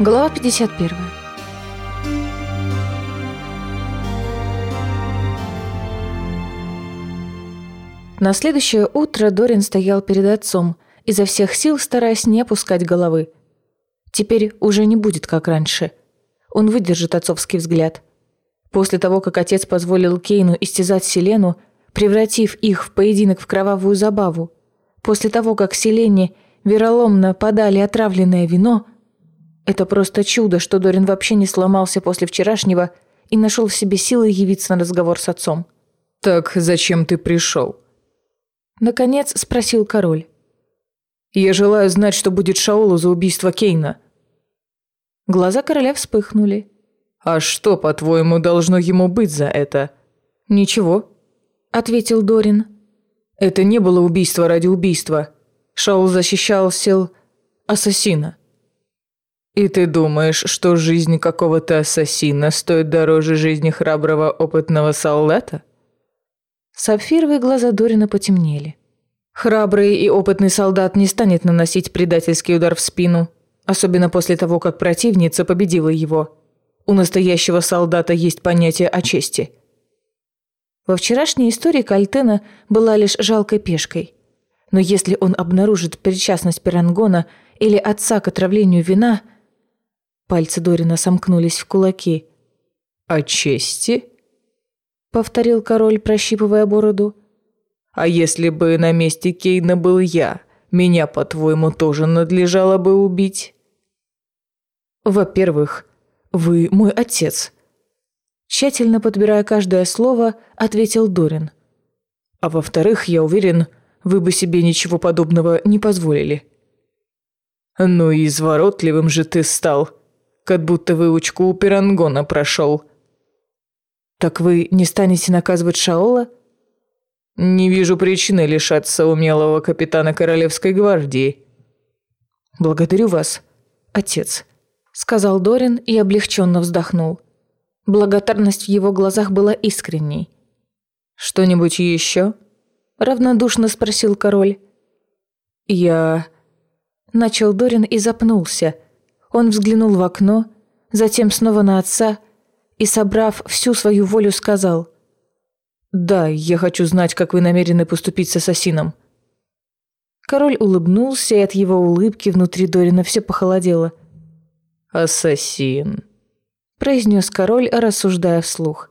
Глава 51. На следующее утро Дорин стоял перед отцом, изо всех сил стараясь не опускать головы. Теперь уже не будет, как раньше. Он выдержит отцовский взгляд. После того, как отец позволил Кейну истязать Селену, превратив их в поединок в кровавую забаву, после того, как Селене вероломно подали отравленное вино, это просто чудо, что Дорин вообще не сломался после вчерашнего и нашел в себе силы явиться на разговор с отцом. «Так зачем ты пришел?» Наконец спросил король. «Я желаю знать, что будет Шаолу за убийство Кейна». Глаза короля вспыхнули. «А что, по-твоему, должно ему быть за это?» «Ничего», — ответил Дорин. «Это не было убийство ради убийства. Шаул защищал сил ассасина». «И ты думаешь, что жизнь какого-то ассасина стоит дороже жизни храброго опытного солдата?» Сапфировые глаза Дорина потемнели. Храбрый и опытный солдат не станет наносить предательский удар в спину, особенно после того, как противница победила его. У настоящего солдата есть понятие о чести. Во вчерашней истории Кальтена была лишь жалкой пешкой. Но если он обнаружит причастность Пирангона или отца к отравлению вина... Пальцы Дорина сомкнулись в кулаки. «О чести?» повторил король, прощипывая бороду. «А если бы на месте Кейна был я, меня, по-твоему, тоже надлежало бы убить?» «Во-первых, вы мой отец», тщательно подбирая каждое слово, ответил Дорин. «А во-вторых, я уверен, вы бы себе ничего подобного не позволили». «Ну и изворотливым же ты стал, как будто выучку у Пирангона прошел», «Так вы не станете наказывать Шаола?» «Не вижу причины лишаться умелого капитана Королевской гвардии». «Благодарю вас, отец», — сказал Дорин и облегченно вздохнул. Благодарность в его глазах была искренней. «Что-нибудь еще?» — равнодушно спросил король. «Я...» Начал Дорин и запнулся. Он взглянул в окно, затем снова на отца и, собрав всю свою волю, сказал «Да, я хочу знать, как вы намерены поступить с ассасином». Король улыбнулся, и от его улыбки внутри Дорина все похолодело. «Ассасин», — произнес король, рассуждая вслух.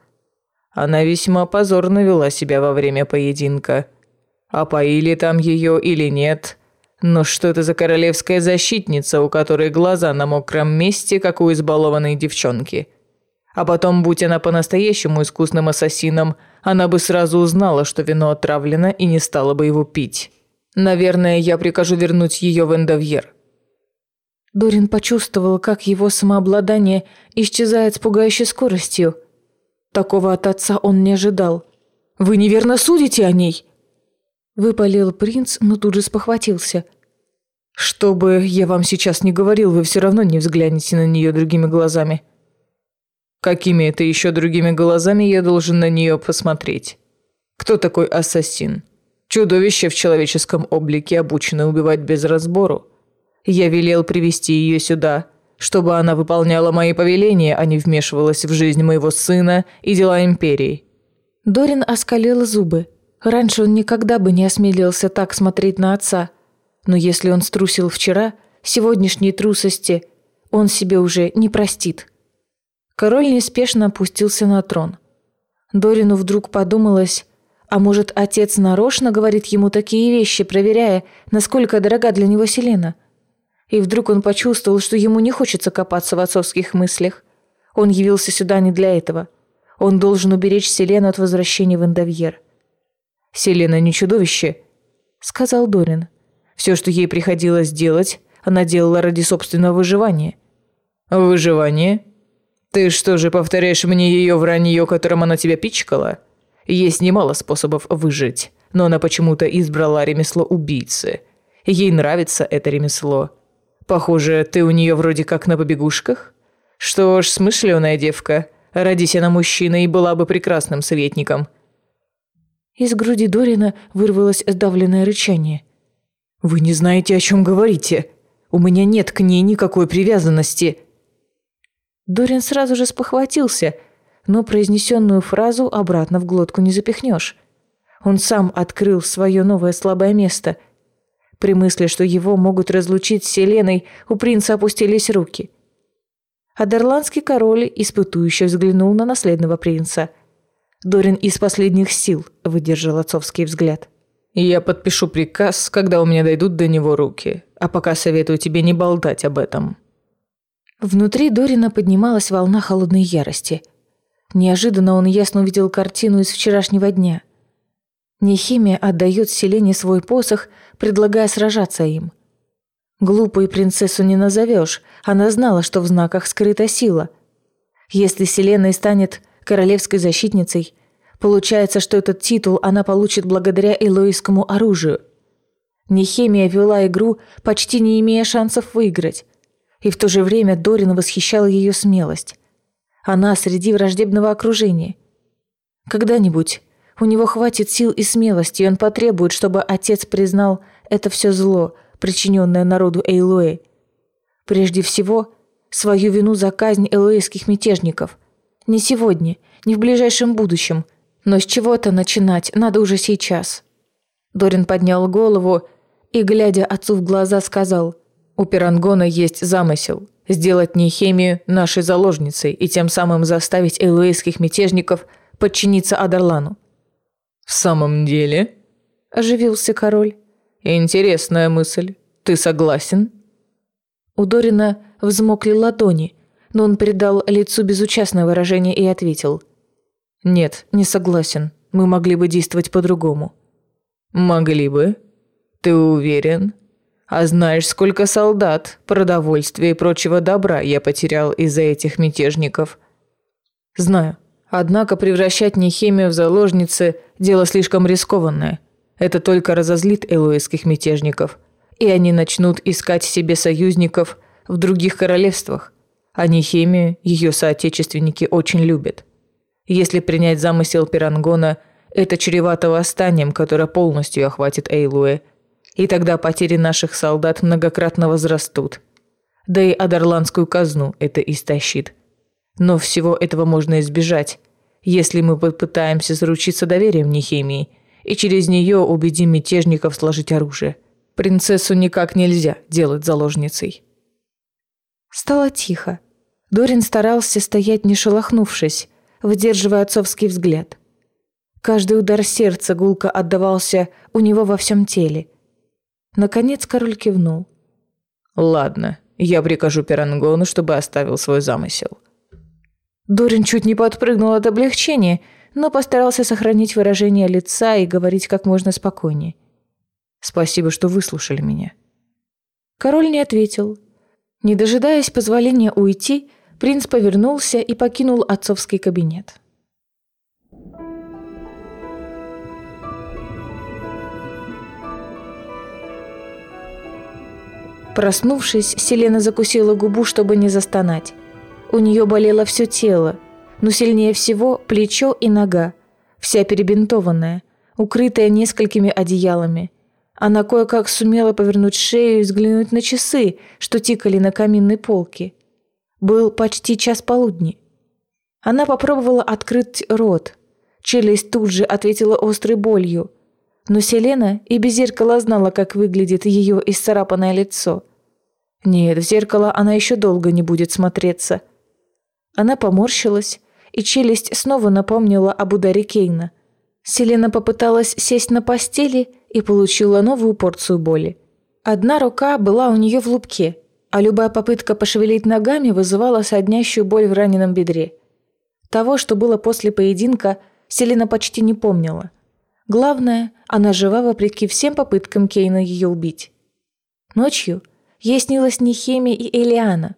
«Она весьма позорно вела себя во время поединка. А поили там ее или нет? Но что это за королевская защитница, у которой глаза на мокром месте, как у избалованной девчонки?» А потом, будь она по-настоящему искусным ассасином, она бы сразу узнала, что вино отравлено и не стала бы его пить. Наверное, я прикажу вернуть ее в Эндовьер. Дорин почувствовал, как его самообладание исчезает с пугающей скоростью. Такого от отца он не ожидал. «Вы неверно судите о ней!» Выпалил принц, но тут же спохватился. «Что бы я вам сейчас не говорил, вы все равно не взглянете на нее другими глазами». Какими это еще другими глазами я должен на нее посмотреть? Кто такой ассасин? Чудовище в человеческом облике, обученное убивать без разбору. Я велел привести ее сюда, чтобы она выполняла мои повеления, а не вмешивалась в жизнь моего сына и дела империи». Дорин оскалил зубы. Раньше он никогда бы не осмелился так смотреть на отца. Но если он струсил вчера, сегодняшней трусости он себе уже не простит. Король неспешно опустился на трон. Дорину вдруг подумалось, а может, отец нарочно говорит ему такие вещи, проверяя, насколько дорога для него Селена? И вдруг он почувствовал, что ему не хочется копаться в отцовских мыслях. Он явился сюда не для этого. Он должен уберечь Селену от возвращения в Эндовьер. «Селена не чудовище», — сказал Дорин. «Все, что ей приходилось делать, она делала ради собственного выживания». «Выживание?» «Ты что же повторяешь мне ее вранье, которым она тебя пичкала? Есть немало способов выжить, но она почему-то избрала ремесло убийцы. Ей нравится это ремесло. Похоже, ты у нее вроде как на побегушках? Что ж, смышленая девка. Родись она мужчиной, была бы прекрасным советником». Из груди Дорина вырвалось сдавленное рычание. «Вы не знаете, о чем говорите. У меня нет к ней никакой привязанности». Дорин сразу же спохватился, но произнесенную фразу обратно в глотку не запихнешь. Он сам открыл свое новое слабое место. При мысли, что его могут разлучить с Селеной, у принца опустились руки. Адерландский король испытующе взглянул на наследного принца. Дорин из последних сил выдержал отцовский взгляд. «Я подпишу приказ, когда у меня дойдут до него руки, а пока советую тебе не болтать об этом». Внутри Дорина поднималась волна холодной ярости. Неожиданно он ясно увидел картину из вчерашнего дня. Нехимия отдает Селене свой посох, предлагая сражаться им. Глупую принцессу не назовешь, она знала, что в знаках скрыта сила. Если Селена и станет королевской защитницей, получается, что этот титул она получит благодаря элоискому оружию. Нехемия вела игру, почти не имея шансов выиграть. И в то же время Дорина восхищала ее смелость. Она среди враждебного окружения. Когда-нибудь у него хватит сил и смелости, и он потребует, чтобы отец признал это все зло, причиненное народу Эйлоэ. Прежде всего, свою вину за казнь элоэских мятежников. Не сегодня, не в ближайшем будущем, но с чего-то начинать надо уже сейчас. Дорин поднял голову и, глядя отцу в глаза, сказал – у Пирангона есть замысел – сделать Нехемию нашей заложницей и тем самым заставить элуэйских мятежников подчиниться Адарлану. «В самом деле?» – оживился король. «Интересная мысль. Ты согласен?» У Дорина взмокли ладони, но он придал лицу безучастное выражение и ответил. «Нет, не согласен. Мы могли бы действовать по-другому». «Могли бы? Ты уверен?» А знаешь, сколько солдат, продовольствия и прочего добра я потерял из-за этих мятежников? Знаю. Однако превращать Нехемию в заложницы – дело слишком рискованное. Это только разозлит элуэских мятежников. И они начнут искать себе союзников в других королевствах. А Нехемию ее соотечественники очень любят. Если принять замысел Пирангона, это чревато восстанием, которое полностью охватит Эйлуэ – и тогда потери наших солдат многократно возрастут. Да и Адарландскую казну это истощит. Но всего этого можно избежать, если мы попытаемся заручиться доверием Нехемии и через нее убедим мятежников сложить оружие. Принцессу никак нельзя делать заложницей. Стало тихо. Дорин старался стоять не шелохнувшись, выдерживая отцовский взгляд. Каждый удар сердца гулко отдавался у него во всем теле – Наконец король кивнул. «Ладно, я прикажу Пирангону, чтобы оставил свой замысел». Дорин чуть не подпрыгнул от облегчения, но постарался сохранить выражение лица и говорить как можно спокойнее. «Спасибо, что выслушали меня». Король не ответил. Не дожидаясь позволения уйти, принц повернулся и покинул отцовский кабинет. Проснувшись, Селена закусила губу, чтобы не застонать. У нее болело все тело, но сильнее всего плечо и нога, вся перебинтованная, укрытая несколькими одеялами. Она кое-как сумела повернуть шею и взглянуть на часы, что тикали на каминной полке. Был почти час полудни. Она попробовала открыть рот. Челюсть тут же ответила острой болью – но Селена и без зеркала знала, как выглядит ее исцарапанное лицо. Нет, в зеркало она еще долго не будет смотреться. Она поморщилась, и челюсть снова напомнила об ударе Кейна. Селена попыталась сесть на постели и получила новую порцию боли. Одна рука была у нее в лупке, а любая попытка пошевелить ногами вызывала соднящую боль в раненом бедре. Того, что было после поединка, Селена почти не помнила – Главное, она жива вопреки всем попыткам Кейна ее убить. Ночью ей снилась Нехеми и Элиана,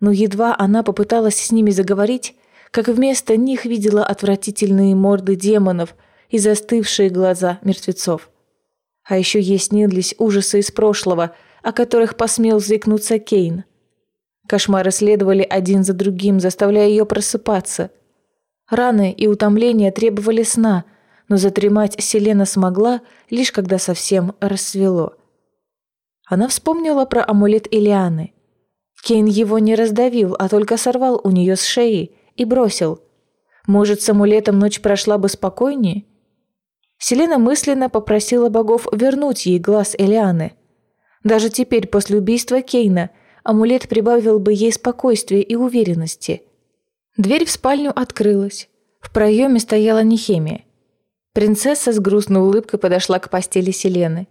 но едва она попыталась с ними заговорить, как вместо них видела отвратительные морды демонов и застывшие глаза мертвецов. А еще ей снились ужасы из прошлого, о которых посмел заикнуться Кейн. Кошмары следовали один за другим, заставляя ее просыпаться. Раны и утомления требовали сна – но затремать Селена смогла, лишь когда совсем рассвело. Она вспомнила про амулет Илианы. Кейн его не раздавил, а только сорвал у нее с шеи и бросил. Может, с амулетом ночь прошла бы спокойнее? Селена мысленно попросила богов вернуть ей глаз Элианы. Даже теперь, после убийства Кейна, амулет прибавил бы ей спокойствия и уверенности. Дверь в спальню открылась. В проеме стояла Нехемия. Принцесса с грустной улыбкой подошла к постели Селены.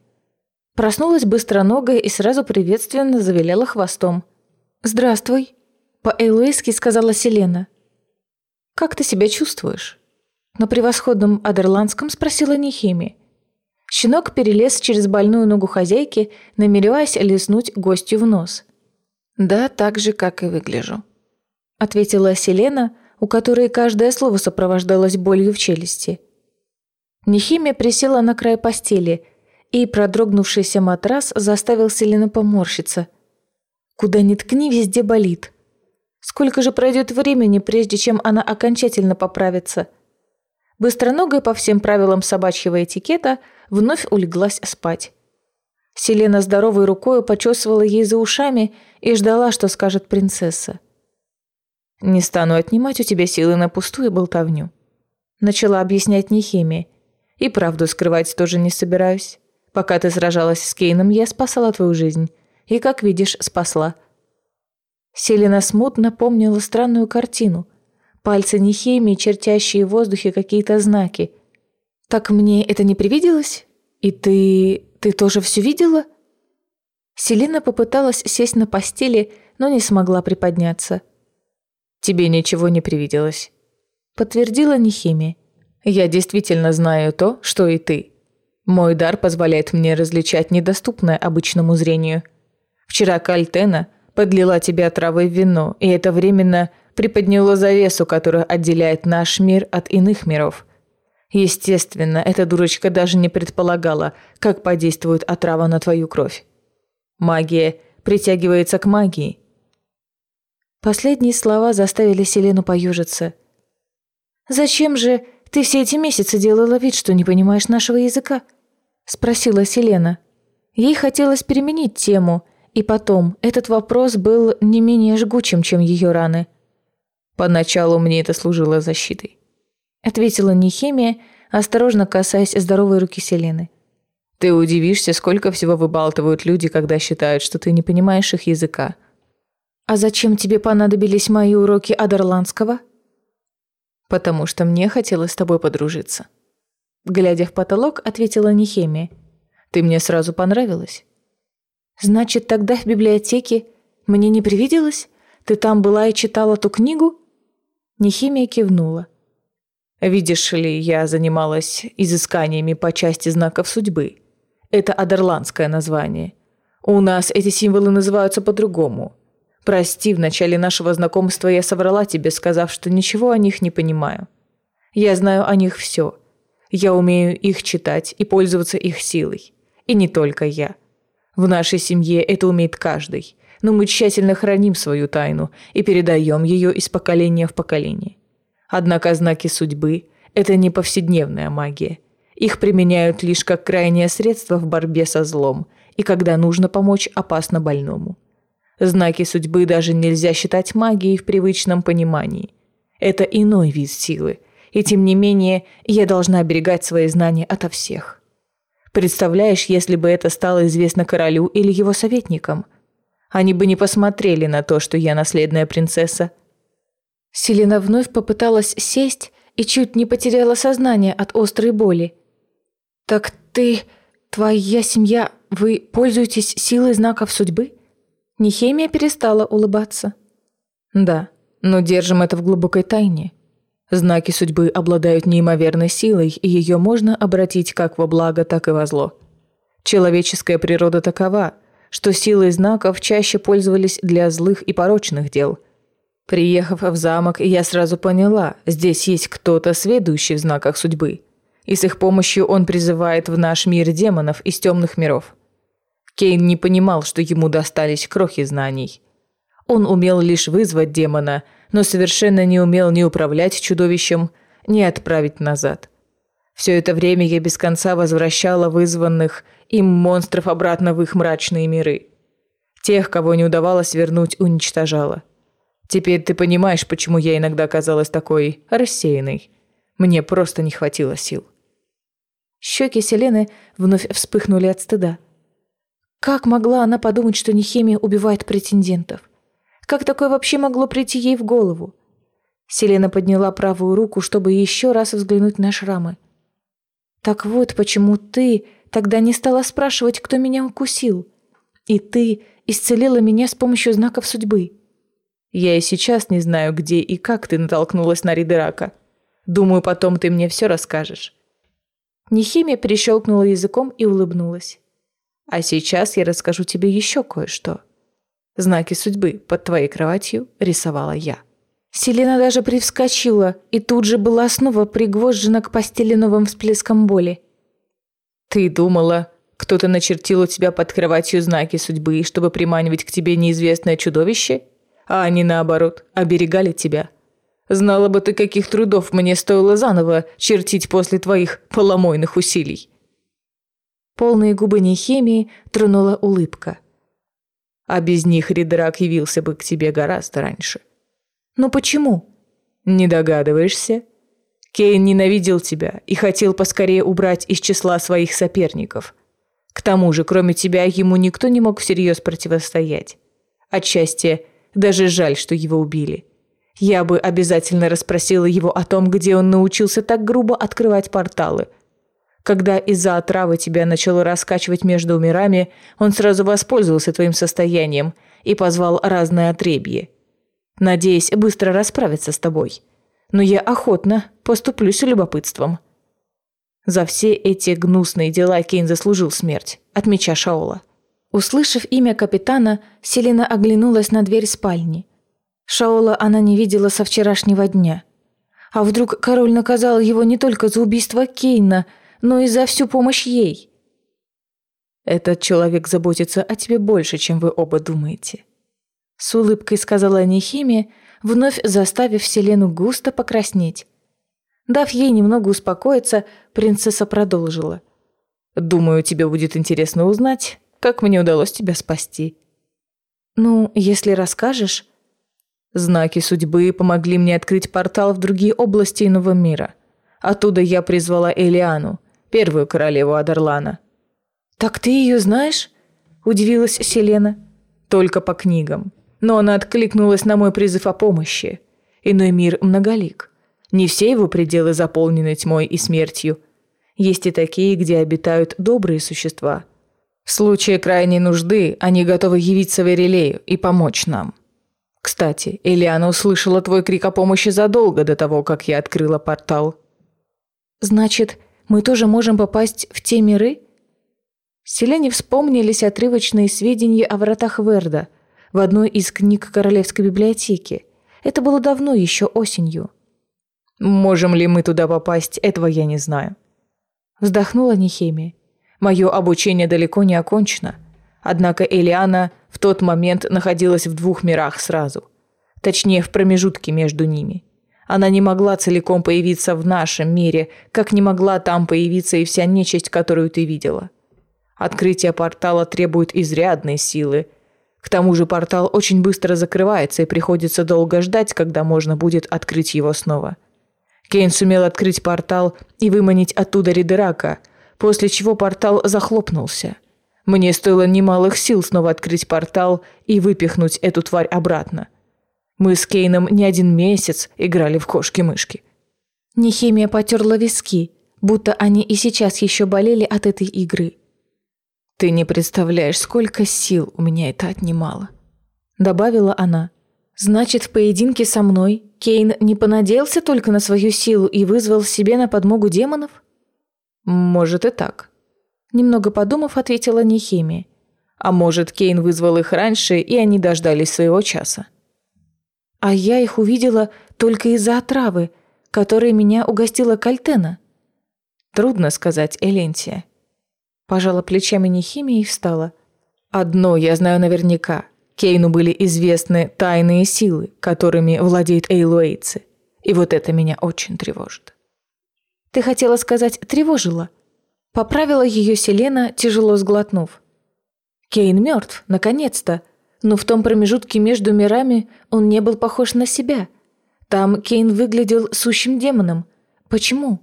Проснулась быстроногая и сразу приветственно завиляла хвостом. «Здравствуй», — по-элуэски сказала Селена. «Как ты себя чувствуешь?» На превосходном адерландском спросила Нехими. Щенок перелез через больную ногу хозяйки, намереваясь лизнуть гостю в нос. «Да, так же, как и выгляжу», — ответила Селена, у которой каждое слово сопровождалось болью в челюсти. Нехимия присела на край постели, и продрогнувшийся матрас заставил Селену поморщиться. Куда ни ткни, везде болит. Сколько же пройдет времени, прежде чем она окончательно поправится? Быстроногая по всем правилам собачьего этикета вновь улеглась спать. Селена здоровой рукой почесывала ей за ушами и ждала, что скажет принцесса. «Не стану отнимать у тебя силы на пустую болтовню», — начала объяснять Нехимия, и правду скрывать тоже не собираюсь. Пока ты сражалась с Кейном, я спасала твою жизнь. И, как видишь, спасла». Селена смутно помнила странную картину. Пальцы Нехемии, чертящие в воздухе какие-то знаки. «Так мне это не привиделось? И ты... ты тоже все видела?» Селена попыталась сесть на постели, но не смогла приподняться. «Тебе ничего не привиделось», — подтвердила Нехемия. Я действительно знаю то, что и ты. Мой дар позволяет мне различать недоступное обычному зрению. Вчера Кальтена подлила тебе травы в вино, и это временно приподняло завесу, которая отделяет наш мир от иных миров. Естественно, эта дурочка даже не предполагала, как подействует отрава на твою кровь. Магия притягивается к магии. Последние слова заставили Селену поюжиться. «Зачем же ты все эти месяцы делала вид, что не понимаешь нашего языка?» – спросила Селена. Ей хотелось переменить тему, и потом, этот вопрос был не менее жгучим, чем ее раны. «Поначалу мне это служило защитой», – ответила Нехемия, осторожно касаясь здоровой руки Селены. «Ты удивишься, сколько всего выбалтывают люди, когда считают, что ты не понимаешь их языка». «А зачем тебе понадобились мои уроки адерландского?» потому что мне хотелось с тобой подружиться». Глядя в потолок, ответила Нехемия. «Ты мне сразу понравилась». «Значит, тогда в библиотеке мне не привиделось? Ты там была и читала ту книгу?» Нехемия кивнула. «Видишь ли, я занималась изысканиями по части знаков судьбы. Это адерландское название. У нас эти символы называются по-другому. Прости, в начале нашего знакомства я соврала тебе, сказав, что ничего о них не понимаю. Я знаю о них все. Я умею их читать и пользоваться их силой. И не только я. В нашей семье это умеет каждый, но мы тщательно храним свою тайну и передаем ее из поколения в поколение. Однако знаки судьбы – это не повседневная магия. Их применяют лишь как крайнее средство в борьбе со злом и когда нужно помочь опасно больному. Знаки судьбы даже нельзя считать магией в привычном понимании. Это иной вид силы, и тем не менее я должна оберегать свои знания ото всех. Представляешь, если бы это стало известно королю или его советникам? Они бы не посмотрели на то, что я наследная принцесса. Селена вновь попыталась сесть и чуть не потеряла сознание от острой боли. «Так ты, твоя семья, вы пользуетесь силой знаков судьбы?» Нехемия перестала улыбаться. «Да, но держим это в глубокой тайне. Знаки судьбы обладают неимоверной силой, и ее можно обратить как во благо, так и во зло. Человеческая природа такова, что силой знаков чаще пользовались для злых и порочных дел. Приехав в замок, я сразу поняла, здесь есть кто-то, сведущий в знаках судьбы, и с их помощью он призывает в наш мир демонов из темных миров. Кейн не понимал, что ему достались крохи знаний. Он умел лишь вызвать демона, но совершенно не умел ни управлять чудовищем, ни отправить назад. Все это время я без конца возвращала вызванных им монстров обратно в их мрачные миры. Тех, кого не удавалось вернуть, уничтожала. Теперь ты понимаешь, почему я иногда казалась такой рассеянной. Мне просто не хватило сил. Щеки Селены вновь вспыхнули от стыда. Как могла она подумать, что Нехемия убивает претендентов? Как такое вообще могло прийти ей в голову? Селена подняла правую руку, чтобы еще раз взглянуть на шрамы. «Так вот, почему ты тогда не стала спрашивать, кто меня укусил. И ты исцелила меня с помощью знаков судьбы». «Я и сейчас не знаю, где и как ты натолкнулась на Ридерака. Думаю, потом ты мне все расскажешь». Нехимия перещелкнула языком и улыбнулась. «А сейчас я расскажу тебе еще кое-что. Знаки судьбы под твоей кроватью рисовала я». Селена даже привскочила и тут же была снова пригвожжена к постели новым всплеском боли. «Ты думала, кто-то начертил у тебя под кроватью знаки судьбы, чтобы приманивать к тебе неизвестное чудовище? А они, наоборот, оберегали тебя. Знала бы ты, каких трудов мне стоило заново чертить после твоих поломойных усилий». Полные губы Нехемии тронула улыбка. «А без них Ридерак явился бы к тебе гораздо раньше». «Но почему?» «Не догадываешься?» Кейн ненавидел тебя и хотел поскорее убрать из числа своих соперников. К тому же, кроме тебя, ему никто не мог всерьез противостоять. Отчасти даже жаль, что его убили. Я бы обязательно расспросила его о том, где он научился так грубо открывать порталы. Когда из-за отравы тебя начало раскачивать между мирами, он сразу воспользовался твоим состоянием и позвал разное отребье – надеясь быстро расправиться с тобой. Но я охотно поступлюсь любопытством. За все эти гнусные дела Кейн заслужил смерть от меча Шаола. Услышав имя капитана, Селина оглянулась на дверь спальни. Шаола она не видела со вчерашнего дня. А вдруг король наказал его не только за убийство Кейна, но и за всю помощь ей? Этот человек заботится о тебе больше, чем вы оба думаете. С улыбкой сказала Нехимия, вновь заставив Селену густо покраснеть. Дав ей немного успокоиться, принцесса продолжила. «Думаю, тебе будет интересно узнать, как мне удалось тебя спасти». «Ну, если расскажешь...» Знаки судьбы помогли мне открыть портал в другие области иного мира. Оттуда я призвала Элиану, первую королеву Адерлана. «Так ты ее знаешь?» – удивилась Селена. «Только по книгам но она откликнулась на мой призыв о помощи. Иной мир многолик. Не все его пределы заполнены тьмой и смертью. Есть и такие, где обитают добрые существа. В случае крайней нужды они готовы явиться в Эрелею и помочь нам. Кстати, Элиана услышала твой крик о помощи задолго до того, как я открыла портал. «Значит, мы тоже можем попасть в те миры?» Селяне вспомнились отрывочные сведения о вратах Верда – в одной из книг Королевской библиотеки. Это было давно, еще осенью. «Можем ли мы туда попасть, этого я не знаю». Вздохнула Нехемия. «Мое обучение далеко не окончено. Однако Элиана в тот момент находилась в двух мирах сразу. Точнее, в промежутке между ними. Она не могла целиком появиться в нашем мире, как не могла там появиться и вся нечисть, которую ты видела. Открытие портала требует изрядной силы, к тому же портал очень быстро закрывается и приходится долго ждать, когда можно будет открыть его снова. Кейн сумел открыть портал и выманить оттуда Ридерака, после чего портал захлопнулся. Мне стоило немалых сил снова открыть портал и выпихнуть эту тварь обратно. Мы с Кейном не один месяц играли в кошки-мышки. Нехимия потерла виски, будто они и сейчас еще болели от этой игры. «Ты не представляешь, сколько сил у меня это отнимало», — добавила она. «Значит, в поединке со мной Кейн не понадеялся только на свою силу и вызвал себе на подмогу демонов?» «Может и так», — немного подумав, ответила Нехемия. «А может, Кейн вызвал их раньше, и они дождались своего часа?» «А я их увидела только из-за отравы, которой меня угостила Кальтена». «Трудно сказать, Элентия», Пожала плечами Нехимия и встала. «Одно я знаю наверняка. Кейну были известны тайные силы, которыми владеет Эйлуэйцы. И вот это меня очень тревожит». «Ты хотела сказать «тревожила»?» Поправила ее Селена, тяжело сглотнув. «Кейн мертв, наконец-то. но в том промежутке между мирами он не был похож на себя. Там Кейн выглядел сущим демоном. Почему?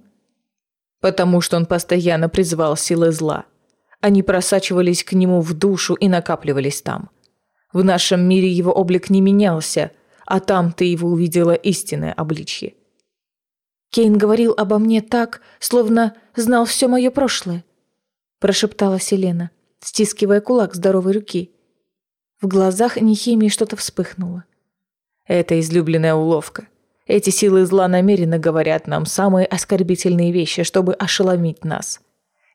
Потому что он постоянно призывал силы зла. Они просачивались к нему в душу и накапливались там. В нашем мире его облик не менялся, а там ты его увидела истинное обличье. Кейн говорил обо мне так, словно знал все мое прошлое, прошептала Селена, стискивая кулак здоровой руки. В глазах Нехимии что-то вспыхнуло. Это излюбленная уловка. Эти силы зла намеренно говорят нам самые оскорбительные вещи, чтобы ошеломить нас.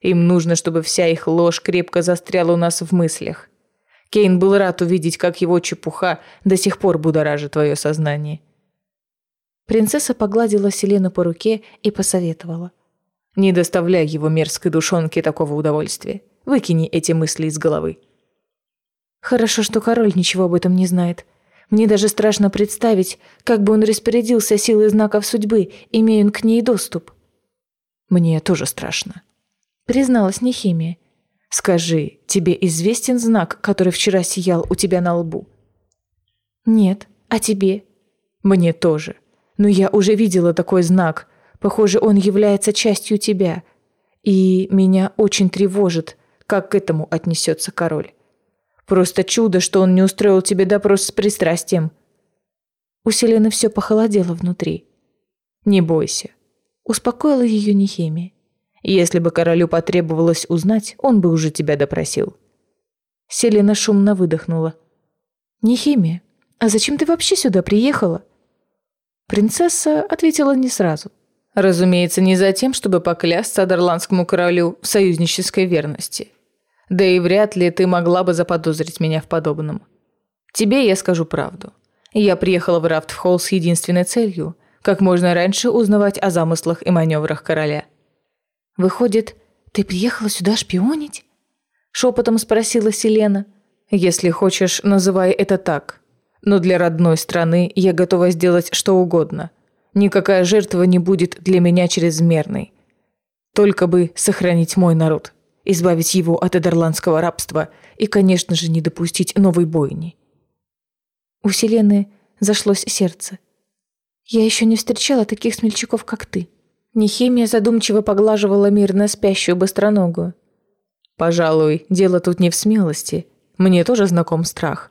Им нужно, чтобы вся их ложь крепко застряла у нас в мыслях. Кейн был рад увидеть, как его чепуха до сих пор будоражит твое сознание. Принцесса погладила Селену по руке и посоветовала. «Не доставляй его мерзкой душонке такого удовольствия. Выкини эти мысли из головы». Хорошо, что король ничего об этом не знает. Мне даже страшно представить, как бы он распорядился силой знаков судьбы, имея он к ней доступ. Мне тоже страшно. Призналась Нехимия. Скажи, тебе известен знак, который вчера сиял у тебя на лбу? Нет, а тебе? Мне тоже. Но я уже видела такой знак. Похоже, он является частью тебя. И меня очень тревожит, как к этому отнесется король. Просто чудо, что он не устроил тебе допрос с пристрастием. У Селены все похолодело внутри. Не бойся. Успокоила ее Нехемия. Если бы королю потребовалось узнать, он бы уже тебя допросил. Селена шумно выдохнула. «Нехимия, а зачем ты вообще сюда приехала?» Принцесса ответила не сразу. Разумеется, не за тем, чтобы поклясться Адерландскому королю в союзнической верности – да и вряд ли ты могла бы заподозрить меня в подобном. Тебе я скажу правду. Я приехала в Рафтхолл с единственной целью – как можно раньше узнавать о замыслах и маневрах короля. «Выходит, ты приехала сюда шпионить?» – шепотом спросила Селена. «Если хочешь, называй это так. Но для родной страны я готова сделать что угодно. Никакая жертва не будет для меня чрезмерной. Только бы сохранить мой народ» избавить его от эдерландского рабства и, конечно же, не допустить новой бойни. У Селены зашлось сердце. «Я еще не встречала таких смельчаков, как ты». Нехимия задумчиво поглаживала мирно спящую быстроногую. «Пожалуй, дело тут не в смелости. Мне тоже знаком страх.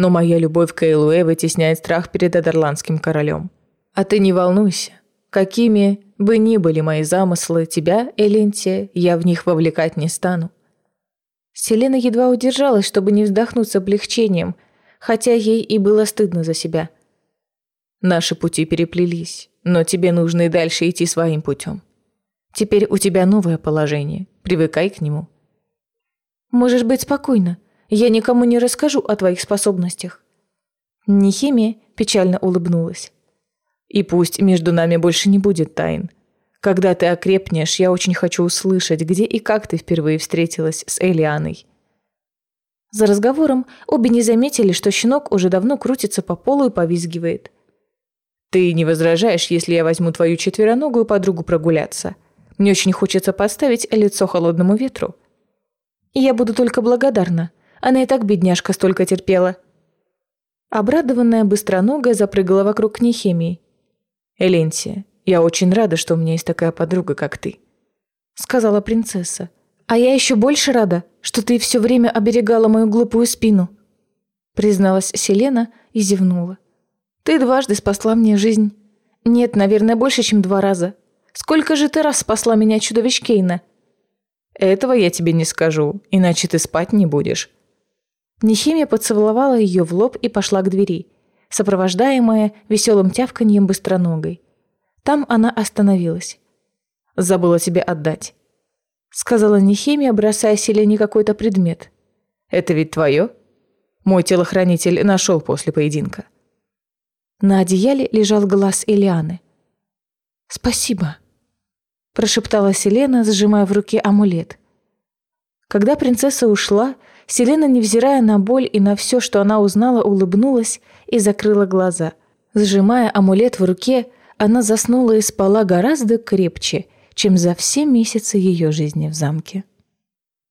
Но моя любовь к Эйлуэ вытесняет страх перед Эдерландским королем. А ты не волнуйся. Какими бы ни были мои замыслы, тебя, Элентия, я в них вовлекать не стану». Селена едва удержалась, чтобы не вздохнуть с облегчением, хотя ей и было стыдно за себя. «Наши пути переплелись, но тебе нужно и дальше идти своим путем. Теперь у тебя новое положение, привыкай к нему». «Можешь быть спокойна, я никому не расскажу о твоих способностях». Нехимия печально улыбнулась. И пусть между нами больше не будет тайн. Когда ты окрепнешь, я очень хочу услышать, где и как ты впервые встретилась с Элианой. За разговором обе не заметили, что щенок уже давно крутится по полу и повизгивает. «Ты не возражаешь, если я возьму твою четвероногую подругу прогуляться? Мне очень хочется подставить лицо холодному ветру». «Я буду только благодарна. Она и так, бедняжка, столько терпела». Обрадованная быстроногая запрыгала вокруг Нехемии. «Эленсия, я очень рада, что у меня есть такая подруга, как ты», — сказала принцесса. «А я еще больше рада, что ты все время оберегала мою глупую спину», — призналась Селена и зевнула. «Ты дважды спасла мне жизнь. Нет, наверное, больше, чем два раза. Сколько же ты раз спасла меня, чудовищ Кейна?» «Этого я тебе не скажу, иначе ты спать не будешь». Нехимия поцеловала ее в лоб и пошла к двери — сопровождаемая веселым тявканьем быстроногой. Там она остановилась. «Забыла тебе отдать», — сказала Нехемия, бросая Селене какой-то предмет. «Это ведь твое? Мой телохранитель нашел после поединка». На одеяле лежал глаз Элианы. «Спасибо», — прошептала Селена, сжимая в руке амулет. Когда принцесса ушла, Селена, невзирая на боль и на все, что она узнала, улыбнулась и закрыла глаза. Сжимая амулет в руке, она заснула и спала гораздо крепче, чем за все месяцы ее жизни в замке.